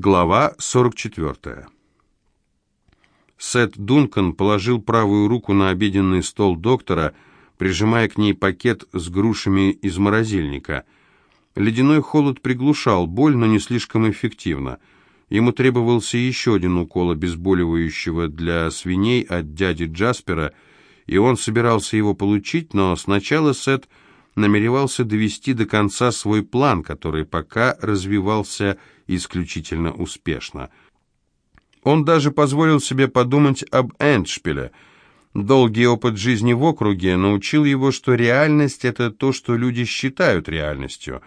Глава 44. Сет Дункан положил правую руку на обеденный стол доктора, прижимая к ней пакет с грушами из морозильника. Ледяной холод приглушал боль, но не слишком эффективно. Ему требовался еще один укол обезболивающего для свиней от дяди Джаспера, и он собирался его получить, но сначала Сет намеревался довести до конца свой план, который пока развивался исключительно успешно. Он даже позволил себе подумать об Эндшпиле. Долгий опыт жизни в округе научил его, что реальность – это то, что люди считают реальностью.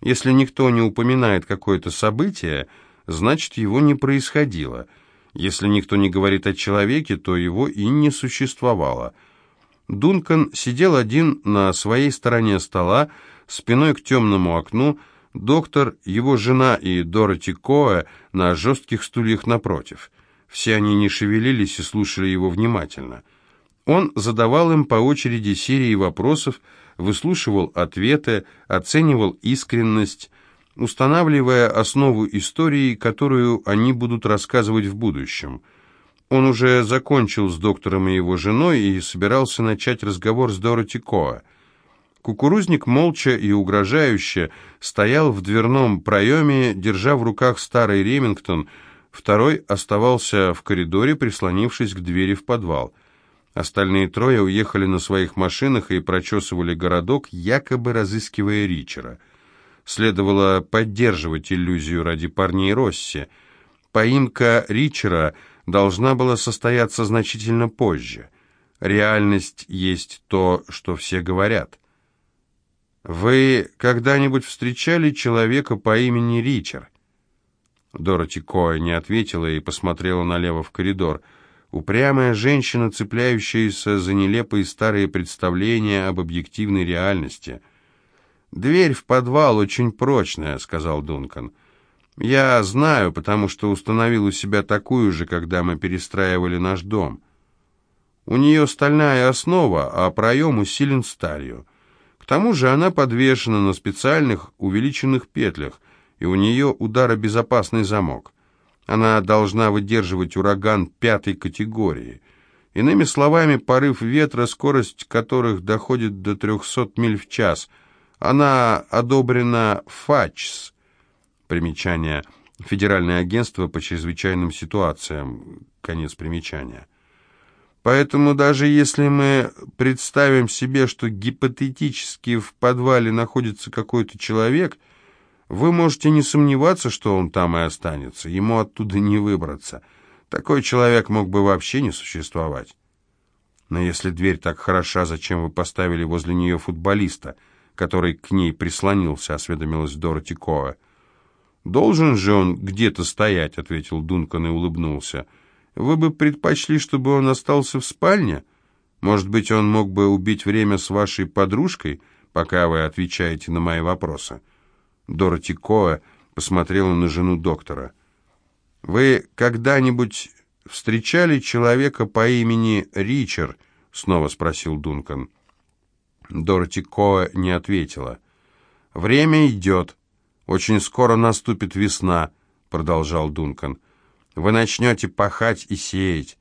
Если никто не упоминает какое-то событие, значит, его не происходило. Если никто не говорит о человеке, то его и не существовало – Дункан сидел один на своей стороне стола, спиной к темному окну, доктор, его жена и Дороти Коэ на жестких стульях напротив. Все они не шевелились и слушали его внимательно. Он задавал им по очереди серии вопросов, выслушивал ответы, оценивал искренность, устанавливая основу истории, которую они будут рассказывать в будущем – он уже закончил с доктором и его женой и собирался начать разговор с Дороти Коа. Кукурузник молча и угрожающе стоял в дверном проеме, держа в руках старый Ремингтон, второй оставался в коридоре, прислонившись к двери в подвал. Остальные трое уехали на своих машинах и прочесывали городок, якобы разыскивая Ричера. Следовало поддерживать иллюзию ради парней Росси. Поимка Ричера – должна была состояться значительно позже. Реальность есть то, что все говорят. «Вы когда-нибудь встречали человека по имени Ричард?» Дороти Коя не ответила и посмотрела налево в коридор. Упрямая женщина, цепляющаяся за нелепые старые представления об объективной реальности. «Дверь в подвал очень прочная», — сказал Дункан. Я знаю, потому что установил у себя такую же, когда мы перестраивали наш дом. У нее стальная основа, а проем усилен сталью. К тому же она подвешена на специальных увеличенных петлях, и у нее ударобезопасный замок. Она должна выдерживать ураган пятой категории. Иными словами, порыв ветра, скорость которых доходит до 300 миль в час. Она одобрена ФАЧС, Примечание. Федеральное агентство по чрезвычайным ситуациям. Конец примечания. Поэтому даже если мы представим себе, что гипотетически в подвале находится какой-то человек, вы можете не сомневаться, что он там и останется. Ему оттуда не выбраться. Такой человек мог бы вообще не существовать. Но если дверь так хороша, зачем вы поставили возле нее футболиста, который к ней прислонился, осведомилась Дороти Коа. «Должен же он где-то стоять», — ответил Дункан и улыбнулся. «Вы бы предпочли, чтобы он остался в спальне? Может быть, он мог бы убить время с вашей подружкой, пока вы отвечаете на мои вопросы?» Дороти Коэ посмотрела на жену доктора. «Вы когда-нибудь встречали человека по имени Ричард?» — снова спросил Дункан. Дороти Коэ не ответила. «Время идет», «Очень скоро наступит весна», — продолжал Дункан. «Вы начнете пахать и сеять.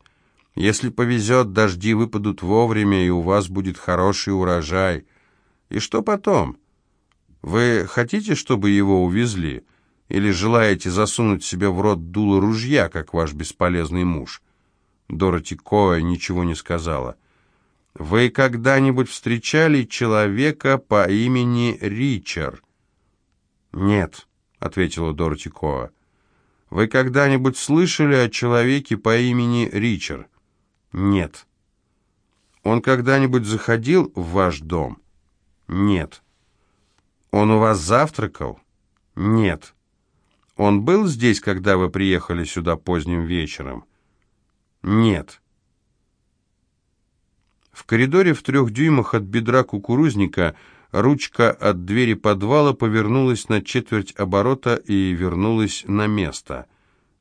Если повезет, дожди выпадут вовремя, и у вас будет хороший урожай. И что потом? Вы хотите, чтобы его увезли? Или желаете засунуть себе в рот дуло ружья, как ваш бесполезный муж?» Дороти Коя ничего не сказала. «Вы когда-нибудь встречали человека по имени Ричард?» «Нет», — ответила Дороти Коа. «Вы когда-нибудь слышали о человеке по имени Ричард?» «Нет». «Он когда-нибудь заходил в ваш дом?» «Нет». «Он у вас завтракал?» «Нет». «Он был здесь, когда вы приехали сюда поздним вечером?» «Нет». В коридоре в трех дюймах от бедра кукурузника Ручка от двери подвала повернулась на четверть оборота и вернулась на место.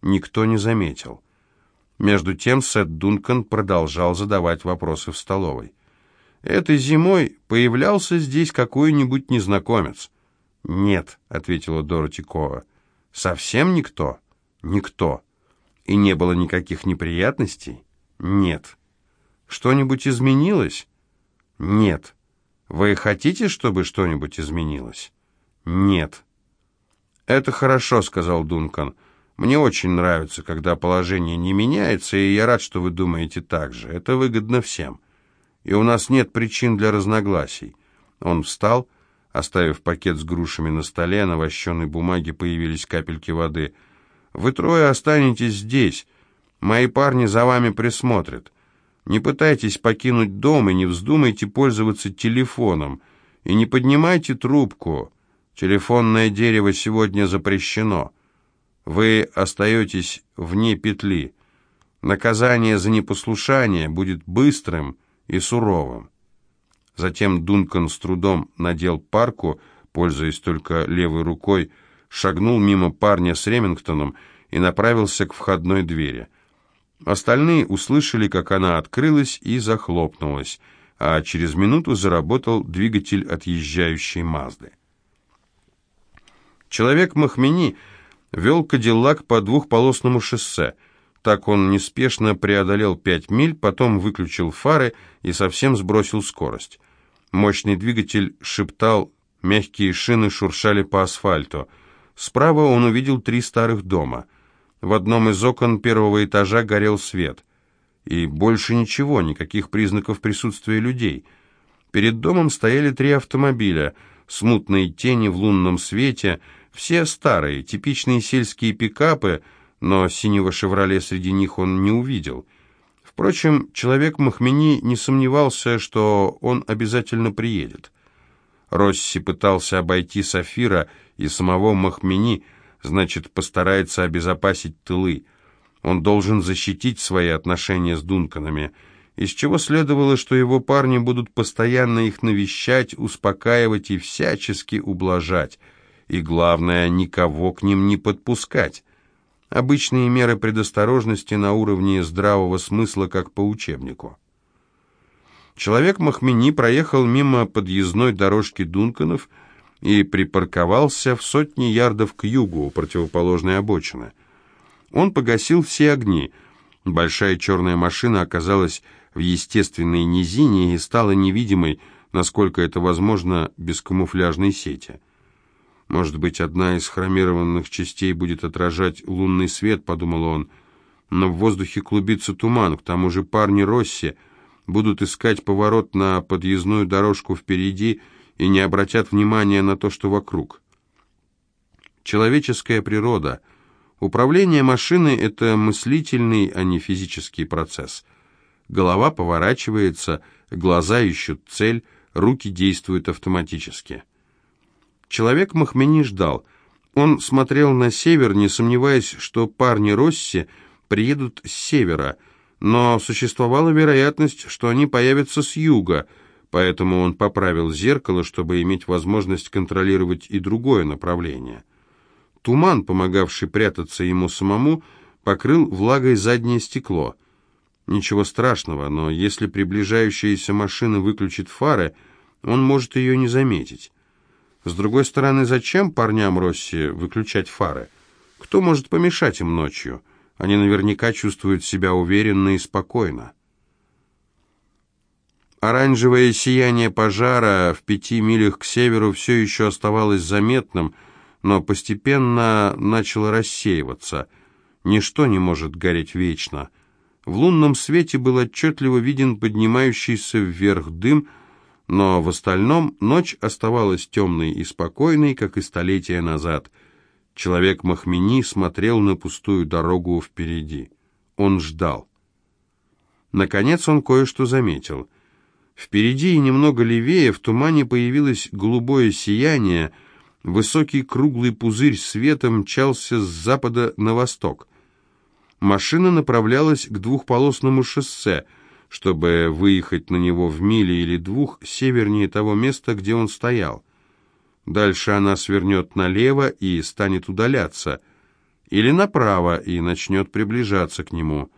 Никто не заметил. Между тем Сет Дункан продолжал задавать вопросы в столовой. «Этой зимой появлялся здесь какой-нибудь незнакомец?» «Нет», — ответила Дороти Коа. «Совсем никто?» Никто. И не было никаких неприятностей? Нет. Что-нибудь изменилось? Нет. Вы хотите, чтобы что-нибудь изменилось? Нет. Это хорошо, сказал Дункан. Мне очень нравится, когда положение не меняется, и я рад, что вы думаете так же. Это выгодно всем. И у нас нет причин для разногласий. Он встал, оставив пакет с грушами на столе, на вощеной бумаге появились капельки воды. «Вы трое останетесь здесь. Мои парни за вами присмотрят. Не пытайтесь покинуть дом и не вздумайте пользоваться телефоном. И не поднимайте трубку. Телефонное дерево сегодня запрещено». Вы остаетесь вне петли. Наказание за непослушание будет быстрым и суровым. Затем Дункан с трудом надел парку, пользуясь только левой рукой, шагнул мимо парня с Ремингтоном и направился к входной двери. Остальные услышали, как она открылась и захлопнулась, а через минуту заработал двигатель отъезжающей Мазды. Человек Махмени вел Кадиллак по двухполосному шоссе. Так он неспешно преодолел пять миль, потом выключил фары и совсем сбросил скорость. Мощный двигатель шептал, мягкие шины шуршали по асфальту. Справа он увидел три старых дома. В одном из окон первого этажа горел свет. И больше ничего, никаких признаков присутствия людей. Перед домом стояли три автомобиля, смутные тени в лунном свете — все старые, типичные сельские пикапы, но синего «Шевроле» среди них он не увидел. Впрочем, человек Махмени не сомневался, что он обязательно приедет. Росси пытался обойти Сафира и самого Махмени, значит, постарается обезопасить тылы. Он должен защитить свои отношения с Дунканами, из чего следовало, что его парни будут постоянно их навещать, успокаивать и всячески ублажать – и, главное, никого к ним не подпускать. Обычные меры предосторожности на уровне здравого смысла, как по учебнику. Человек Махмени проехал мимо подъездной дорожки Дунканов и припарковался в сотни ярдов к югу у противоположной обочины. Он погасил все огни. Большая черная машина оказалась в естественной низине и стала невидимой, насколько это возможно, без камуфляжной сети. Может быть, одна из хромированных частей будет отражать лунный свет, подумал он. Но в воздухе клубится туман, к тому же парни Росси будут искать поворот на подъездную дорожку впереди и не обратят внимания на то, что вокруг. Человеческая природа. Управление машиной – это мыслительный, а не физический процесс. Голова поворачивается, глаза ищут цель, руки действуют автоматически. Человек Махмени ждал. Он смотрел на север, не сомневаясь, что парни Росси приедут с севера, но существовала вероятность, что они появятся с юга, поэтому он поправил зеркало, чтобы иметь возможность контролировать и другое направление. Туман, помогавший прятаться ему самому, покрыл влагой заднее стекло. Ничего страшного, но если приближающаяся машина выключит фары, он может ее не заметить. С другой стороны, зачем парням Росси выключать фары? Кто может помешать им ночью? Они наверняка чувствуют себя уверенно и спокойно. Оранжевое сияние пожара в пяти милях к северу все еще оставалось заметным, но постепенно начало рассеиваться. Ничто не может гореть вечно. В лунном свете был отчетливо виден поднимающийся вверх дым, но в остальном ночь оставалась темной и спокойной, как и столетия назад. Человек Махмени смотрел на пустую дорогу впереди. Он ждал. Наконец он кое-что заметил. Впереди и немного левее в тумане появилось голубое сияние, высокий круглый пузырь света мчался с запада на восток. Машина направлялась к двухполосному шоссе — чтобы выехать на него в миле или двух севернее того места, где он стоял. Дальше она свернет налево и станет удаляться, или направо и начнет приближаться к нему.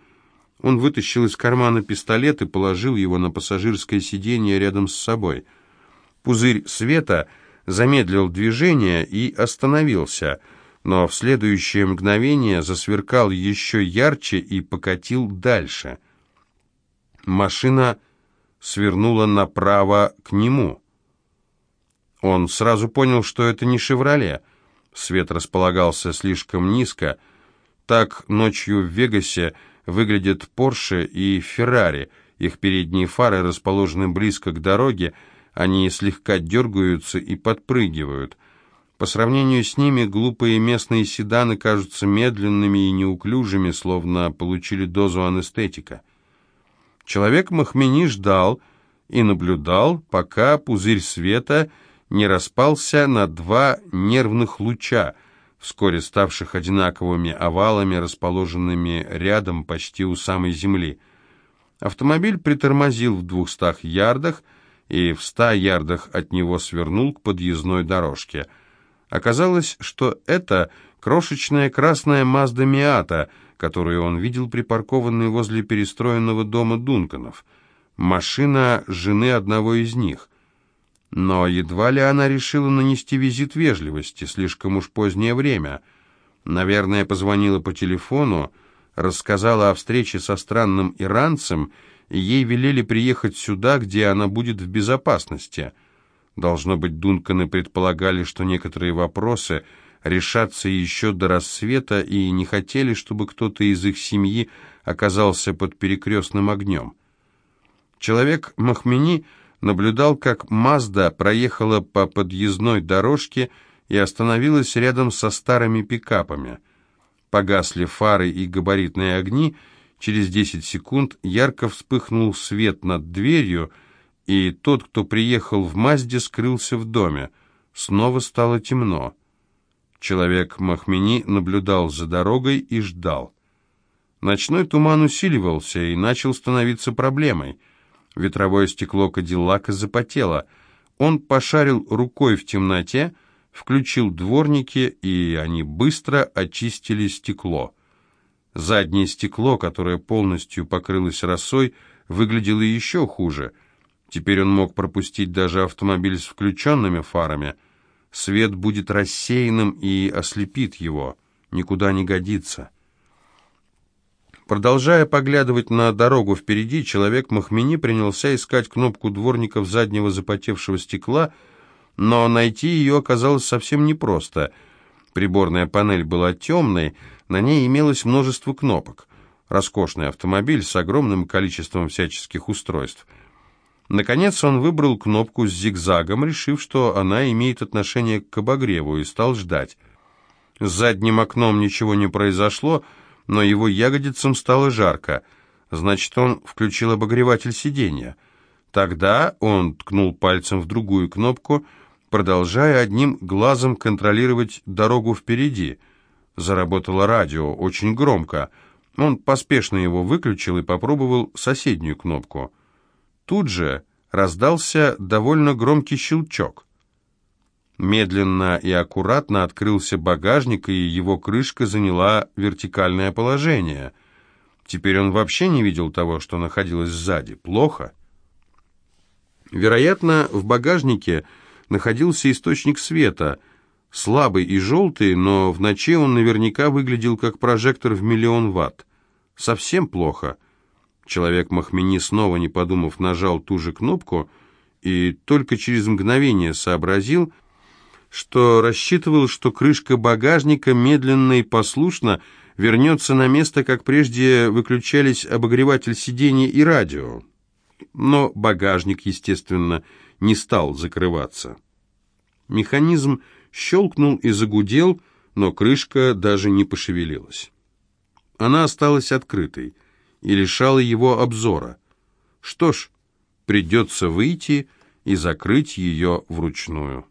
Он вытащил из кармана пистолет и положил его на пассажирское сиденье рядом с собой. Пузырь света замедлил движение и остановился. но в следующее мгновение засверкал еще ярче и покатил дальше. Машина свернула направо к нему. Он сразу понял, что это не «Шевроле». Свет располагался слишком низко. Так ночью в Вегасе выглядят Порше и Феррари. Их передние фары расположены близко к дороге, они слегка дергаются и подпрыгивают. По сравнению с ними глупые местные седаны кажутся медленными и неуклюжими, словно получили дозу анестетика. Человек Махмени ждал и наблюдал, пока пузырь света не распался на два нервных луча, вскоре ставших одинаковыми овалами, расположенными рядом почти у самой земли. Автомобиль притормозил в двухстах ярдах и в ста ярдах от него свернул к подъездной дорожке. Оказалось, что это крошечная красная Мазда Миата, которую он видел припаркованной возле перестроенного дома Дунканов. Машина жены одного из них. Но едва ли она решила нанести визит вежливости, слишком уж позднее время. Наверное, позвонила по телефону, рассказала о встрече со странным иранцем, и ей велели приехать сюда, где она будет в безопасности. Должно быть, Дунканы предполагали, что некоторые вопросы решатся еще до рассвета и не хотели, чтобы кто-то из их семьи оказался под перекрестным огнем. Человек Махмени наблюдал, как Мазда проехала по подъездной дорожке и остановилась рядом со старыми пикапами. Погасли фары и габаритные огни, через 10 секунд ярко вспыхнул свет над дверью, и тот, кто приехал в Мазде, скрылся в доме. Снова стало темно. Человек Махмени наблюдал за дорогой и ждал. Ночной туман усиливался и начал становиться проблемой — Ветровое стекло Кадиллака запотело. Он пошарил рукой в темноте, включил дворники, и они быстро очистили стекло. Заднее стекло, которое полностью покрылось росой, выглядело еще хуже. Теперь он мог пропустить даже автомобиль с включенными фарами. Свет будет рассеянным и ослепит его. Никуда не годится. Продолжая поглядывать на дорогу впереди, человек Махмени принялся искать кнопку дворников заднего запотевшего стекла, но найти ее оказалось совсем непросто. Приборная панель была темной, на ней имелось множество кнопок. Роскошный автомобиль с огромным количеством всяческих устройств. Наконец он выбрал кнопку с зигзагом, решив, что она имеет отношение к обогреву, и стал ждать. С задним окном ничего не произошло, но его ягодицам стало жарко. Значит, он включил обогреватель сиденья. Тогда он ткнул пальцем в другую кнопку, продолжая одним глазом контролировать дорогу впереди. Заработало радио, очень громко. Он поспешно его выключил и попробовал соседнюю кнопку. Тут же раздался довольно громкий щелчок. Медленно и аккуратно открылся багажник, и его крышка заняла вертикальное положение. Теперь он вообще не видел того, что находилось сзади. Плохо. Вероятно, в багажнике находился источник света, слабый и желтый, но в ночи он наверняка выглядел как прожектор в миллион ватт. Совсем плохо. Человек Махмени, снова не подумав, нажал ту же кнопку и только через мгновение сообразил, что рассчитывал, что крышка багажника медленно и послушно вернется на место, как прежде выключались обогреватель сидений и радио. Но багажник, естественно, не стал закрываться. Механизм щелкнул и загудел, но крышка даже не пошевелилась. Она осталась открытой и лишала его обзора. Что ж, придется выйти и закрыть ее вручную.